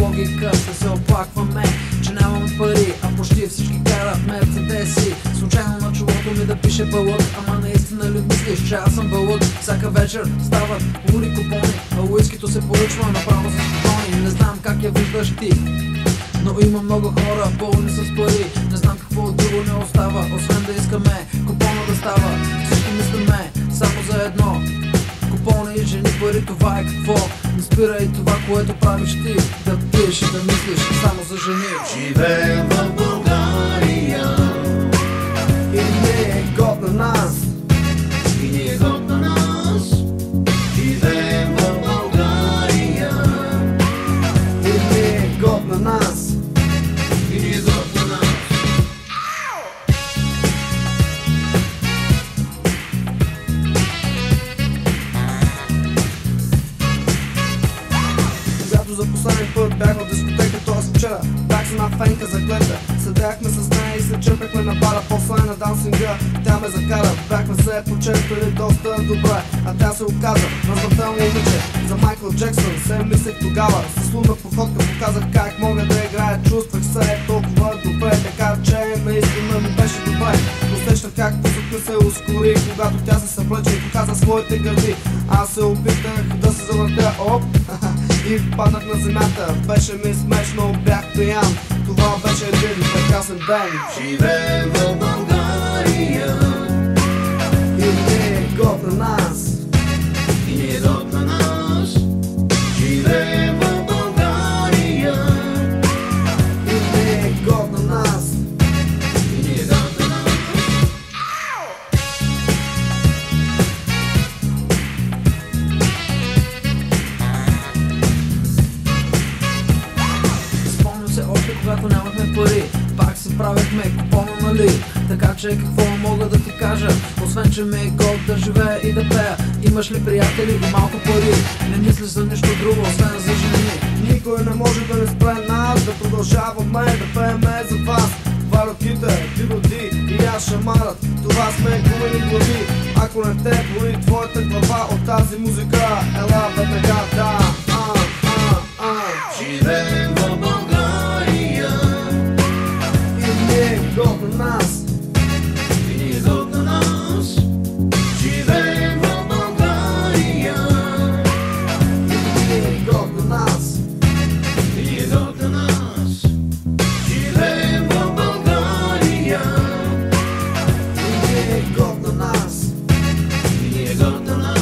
логика ще се оплакваме Че нямам пари, а почти всички карат мерцедеси. Случайно на чулото ми да пише бълък Ама наистина ли мислиш, че аз съм бълък Всяка вечер стават луди купони А уискито се поръчва направо с купони Не знам как я виждаш ти но има много хора, болни с пари. Не знам какво друго не остава Освен да искаме купона да става. Всички мислиме само за едно Купони, жени, пари, това е какво спирай това, което правиш ти. Да пиеш и да мислиш само за жени. Живеем в България Фенка за клета с нея и се черпехме на бара. После на дансинга тя ме закара. Бяхме се почерпили доста добре А тя се оказа развратено момиче. За Майкъл Джексън се мислех тогава. С лунна походка показах как мога да играя. Чувствах се толкова добре Така че наистина ми беше добре. Усещах как пъсът се ускори Когато тя се съблече и показа своите гърди. Аз се опитах да се завъртя Оп, и паднах на земята. Беше ми смешно, бях пиян Това беше един прекрасен ден Живеем правихме купона нали? Така че какво мога да ти кажа? Освен че ми е год да живея и да пея. Имаш ли приятели? И малко пари. Не мислиш за нищо друго, освен за жени. Никой не може да не спре нас Да продължаваме да пееме за вас. Валюките, ти роди и аз шамарът Това сме гумени глави Ако не те боли твоята глава от тази музика Ела веднага, да, horizontal